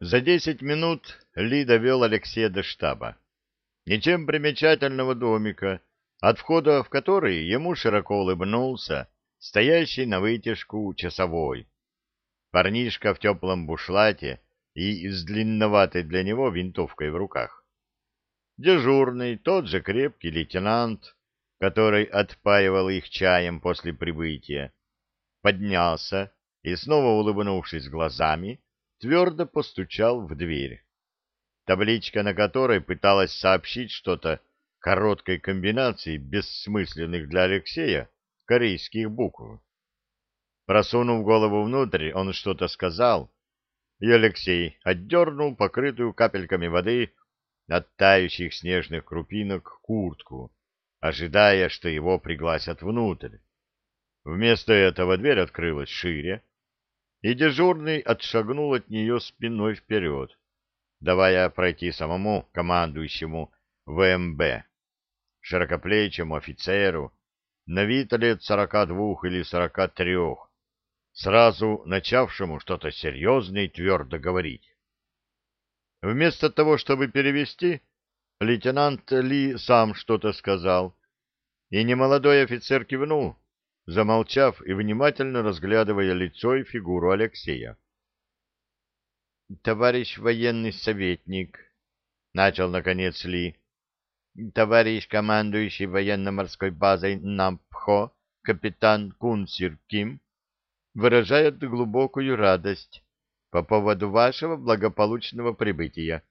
За десять минут Ли довел Алексея до штаба. Ничем примечательного домика, от входа в который ему широко улыбнулся стоящий на вытяжку часовой. Парнишка в теплом бушлате и с длинноватой для него винтовкой в руках. Дежурный, тот же крепкий лейтенант, который отпаивал их чаем после прибытия, поднялся и, снова улыбнувшись глазами, твердо постучал в дверь. Табличка, на которой пыталась сообщить что-то короткой комбинации бессмысленных для Алексея корейских букв. Просунув голову внутрь, он что-то сказал, и Алексей отдернул покрытую капельками воды от тающих снежных крупинок куртку, ожидая, что его пригласят внутрь. Вместо этого дверь открылась шире, и дежурный отшагнул от нее спиной вперед, давая пройти самому командующему ВМБ, широкоплечему офицеру, на вид лет сорока двух или сорока трех, сразу начавшему что-то серьезное и твердо говорить. Вместо того, чтобы перевести, лейтенант Ли сам что-то сказал, и немолодой офицер кивнул, замолчав и внимательно разглядывая лицо и фигуру Алексея. — Товарищ военный советник, — начал наконец Ли, — товарищ командующий военно-морской базой Нампхо, капитан Кунсир Ким, выражает глубокую радость по поводу вашего благополучного прибытия.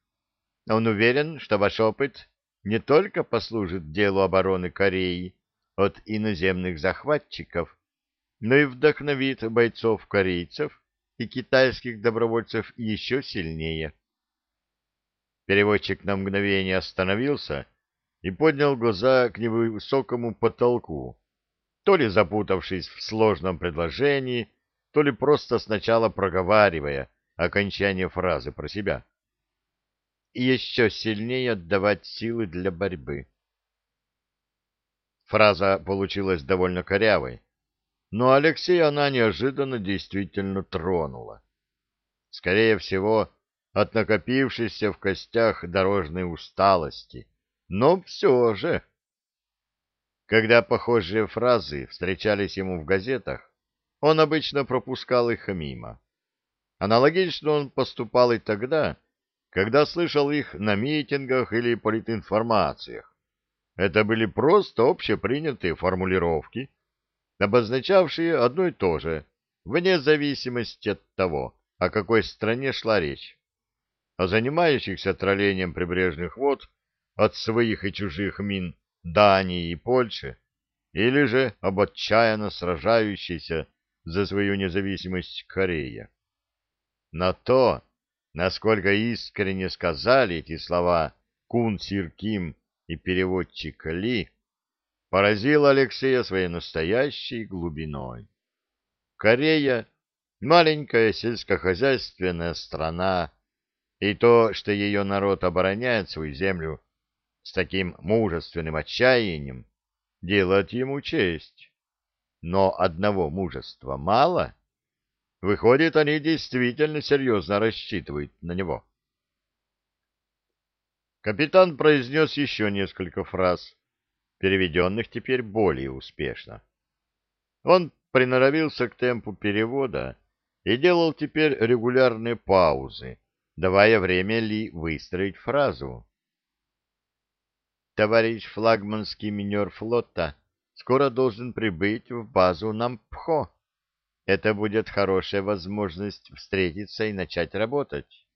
Он уверен, что ваш опыт не только послужит делу обороны Кореи от иноземных захватчиков, но и вдохновит бойцов-корейцев и китайских добровольцев еще сильнее. Переводчик на мгновение остановился и поднял глаза к невысокому потолку, то ли запутавшись в сложном предложении, то ли просто сначала проговаривая окончание фразы про себя. И еще сильнее отдавать силы для борьбы. Фраза получилась довольно корявой, но Алексея она неожиданно действительно тронула. Скорее всего, от накопившейся в костях дорожной усталости, но все же. Когда похожие фразы встречались ему в газетах, он обычно пропускал их мимо. Аналогично он поступал и тогда, когда слышал их на митингах или политинформациях. Это были просто общепринятые формулировки, обозначавшие одно и то же, вне зависимости от того, о какой стране шла речь. О занимающихся троллением прибрежных вод от своих и чужих мин Дании и Польши, или же об отчаянно сражающейся за свою независимость Корея. Но то, насколько искренне сказали эти слова Кун Сир Ким и переводчик Ли, поразило Алексея своей настоящей глубиной. Корея — маленькая сельскохозяйственная страна, и то, что ее народ обороняет свою землю с таким мужественным отчаянием, делает ему честь. Но одного мужества мало. Выходит, они действительно серьезно рассчитывают на него. Капитан произнес еще несколько фраз, переведенных теперь более успешно. Он приноровился к темпу перевода и делал теперь регулярные паузы, давая время Ли выстроить фразу. «Товарищ флагманский минер флота скоро должен прибыть в базу Нампхо. Это будет хорошая возможность встретиться и начать работать.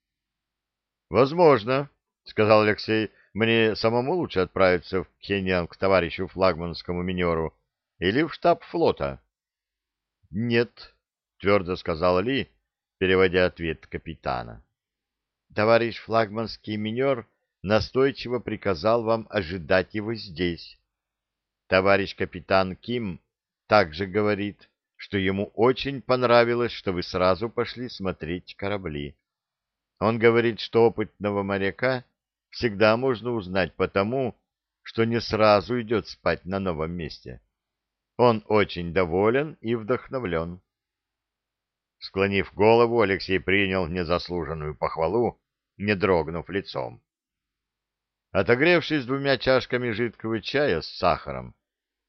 — Возможно, — сказал Алексей, — мне самому лучше отправиться в Пхеньян к товарищу флагманскому минеру или в штаб флота. — Нет, — твердо сказал Ли, переводя ответ капитана. — Товарищ флагманский минер настойчиво приказал вам ожидать его здесь Товарищ капитан Ким также говорит, что ему очень понравилось, что вы сразу пошли смотреть корабли. Он говорит, что опытного моряка всегда можно узнать по тому, что не сразу идет спать на новом месте. Он очень доволен и вдохновлен. Склонив голову, Алексей принял незаслуженную похвалу, не дрогнув лицом. Отогревшись двумя чашками жидкого чая с сахаром,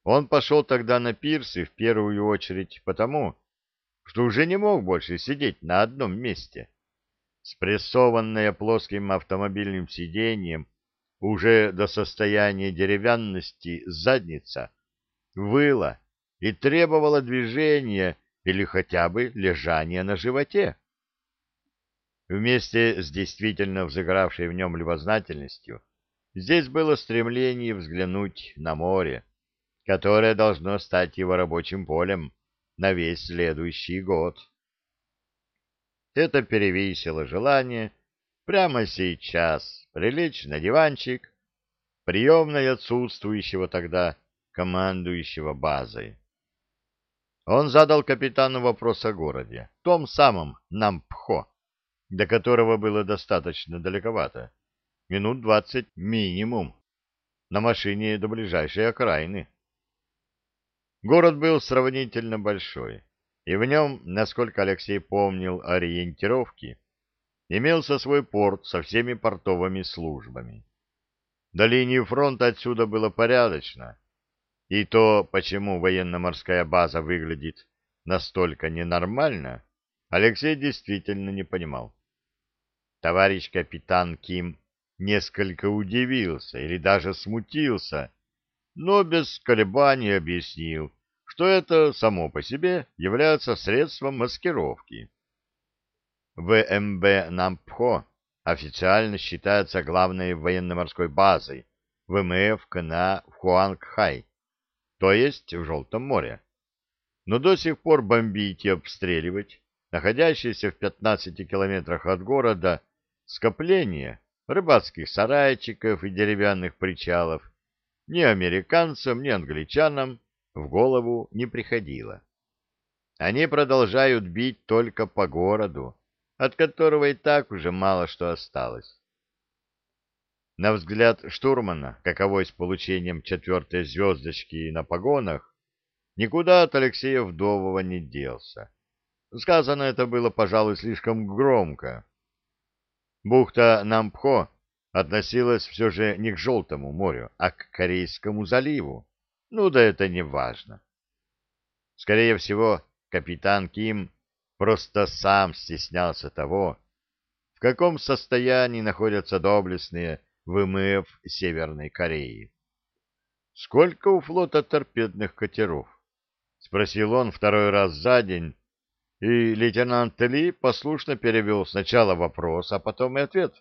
он пошел тогда на пирсы в первую очередь потому, что уже не мог больше сидеть на одном месте. Спрессованная плоским автомобильным сиденьем уже до состояния деревянности задница выла и требовала движения или хотя бы лежания на животе. Вместе с действительно взыгравшей в нем любознательностью здесь было стремление взглянуть на море, которое должно стать его рабочим полем на весь следующий год. Это перевесило желание прямо сейчас прилечь на диванчик, приемной отсутствующего тогда командующего базой. Он задал капитану вопрос о городе, том самом Нампхо, до которого было достаточно далековато, минут двадцать минимум, на машине до ближайшей окраины. Город был сравнительно большой, и в нем, насколько Алексей помнил ориентировки, имелся свой порт со всеми портовыми службами. До линии фронта отсюда было порядочно, и то, почему военно-морская база выглядит настолько ненормально, Алексей действительно не понимал. Товарищ капитан Ким несколько удивился или даже смутился, но без колебаний объяснил, что это само по себе является средством маскировки. ВМБ Нампхо официально считается главной военно-морской базой ВМФ КНА в Хуангхай, то есть в Желтом море. Но до сих пор бомбить и обстреливать находящиеся в 15 километрах от города скопления рыбацких сарайчиков и деревянных причалов ни американцам, ни англичанам в голову не приходило. Они продолжают бить только по городу, от которого и так уже мало что осталось. На взгляд штурмана, каковой с получением четвертой звездочки на погонах, никуда от Алексея Вдового не делся. Сказано это было, пожалуй, слишком громко. Бухта Нампхо относилась все же не к Желтому морю, а к Корейскому заливу. Ну да это не важно. Скорее всего, капитан Ким просто сам стеснялся того, в каком состоянии находятся доблестные ВМФ Северной Кореи. «Сколько у флота торпедных катеров?» — спросил он второй раз за день, и лейтенант Ли послушно перевел сначала вопрос, а потом и ответ.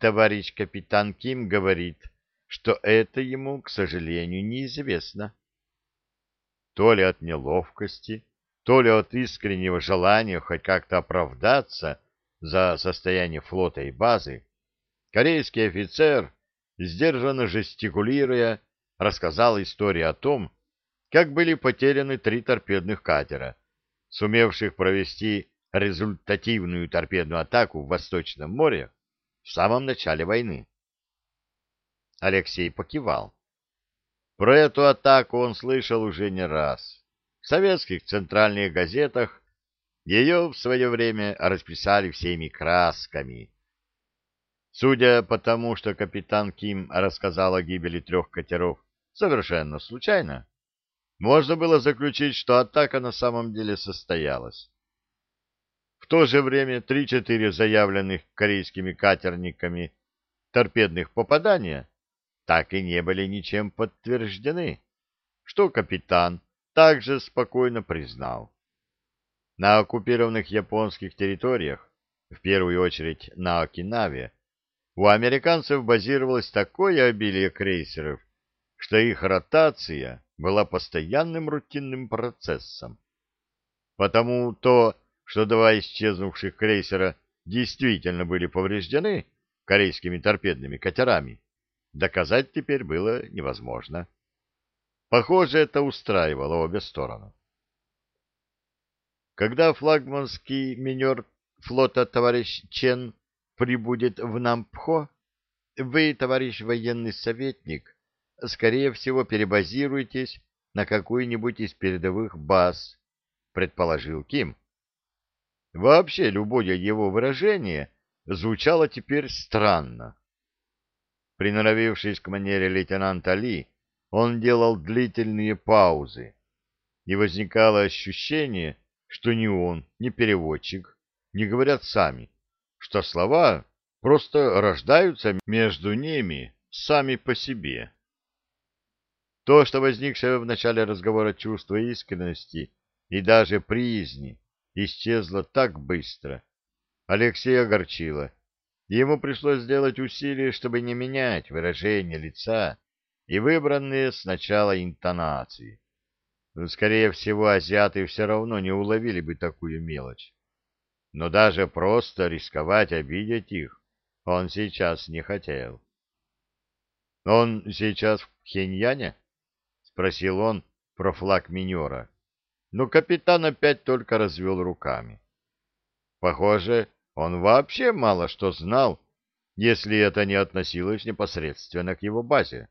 Товарищ капитан Ким говорит, что это ему, к сожалению, неизвестно. То ли от неловкости, то ли от искреннего желания хоть как-то оправдаться за состояние флота и базы, корейский офицер, сдержанно жестикулируя, рассказал историю о том, как были потеряны три торпедных катера, сумевших провести результативную торпедную атаку в Восточном море в самом начале войны. Алексей покивал. Про эту атаку он слышал уже не раз. В советских центральных газетах ее в свое время расписали всеми красками. Судя по тому, что капитан Ким рассказал о гибели трех катеров совершенно случайно, можно было заключить, что атака на самом деле состоялась. В то же время три-четыре заявленных корейскими катерниками торпедных попадания так и не были ничем подтверждены, что капитан также спокойно признал. На оккупированных японских территориях, в первую очередь на Окинаве, у американцев базировалось такое обилие крейсеров, что их ротация была постоянным рутинным процессом. Потому то, что два исчезнувших крейсера действительно были повреждены корейскими торпедными катерами, доказать теперь было невозможно. Похоже, это устраивало обе стороны. Когда флагманский минер флота товарищ Чен прибудет в Нампхо, вы, товарищ военный советник, скорее всего, перебазируетесь на какую-нибудь из передовых баз, предположил Ким, Вообще любое его выражение звучало теперь странно. Приноровившись к манере лейтенанта Ли, он делал длительные паузы, и возникало ощущение, что ни он, ни переводчик не говорят сами, что слова просто рождаются между ними сами по себе. То, что возникшее в начале разговора чувство искренности и даже приязни исчезло так быстро, Алексея огорчило. Ему пришлось сделать усилие, чтобы не менять выражение лица и выбранные сначала интонации. Скорее всего, азиаты все равно не уловили бы такую мелочь. Но даже просто рисковать обидеть их он сейчас не хотел. «Он сейчас в Пхеньяне?» — спросил он про флаг минера. Но капитан опять только развел руками. Похоже, он вообще мало что знал, если это не относилось непосредственно к его базе.